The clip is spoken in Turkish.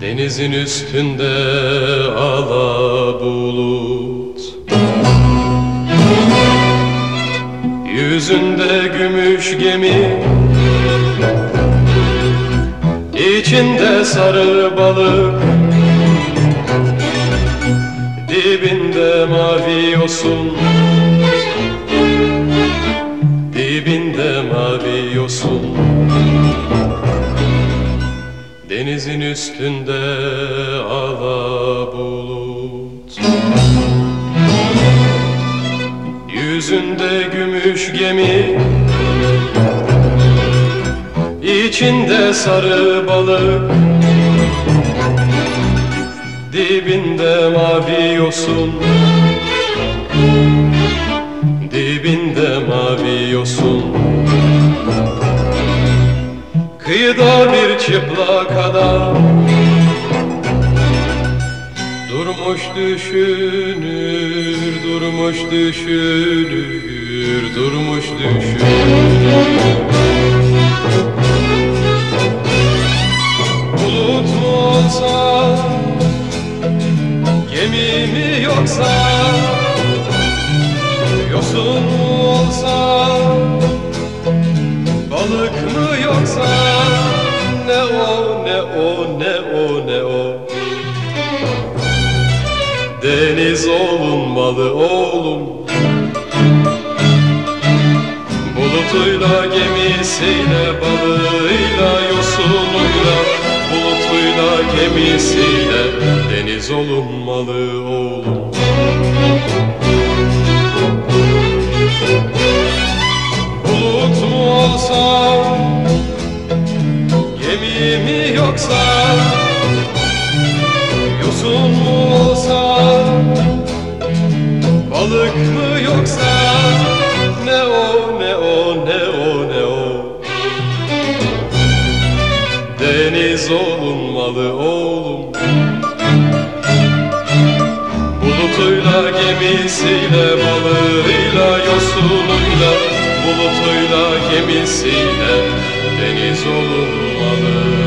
Denizin üstünde ağlar. Yüzünde gümüş gemi. İçinde sarı balık. Dibinde mavi yosun. Dibinde mavi yosun. Denizin üstünde ala Yüzünde gümüş gemi. İçinde sarı balık. Dibinde mavi yosun. Dibinde mavi yosun. Kıyıda bir çıplak adam Durmuş düşünür, durmuş düşünür, durmuş düşünür. Bulut mu olsa, gemi mi yoksa? Yosun mu olsa, balık mı yoksa? Ne o, ne o, ne o, ne o Deniz olunmalı oğlum. Bulutuyla gemisiyle balığıyla yosunuyla. Bulutuyla gemisiyle deniz olunmalı oğlum. Bulut mu olsa Gemi mi yoksa? Yosun Balık mı yoksa Ne o ne o ne o ne o? Deniz olunmalı oğlum. Bulutuyla gemisiyle balığıyla yosunuyla Bulutuyla gemisiyle deniz olunmalı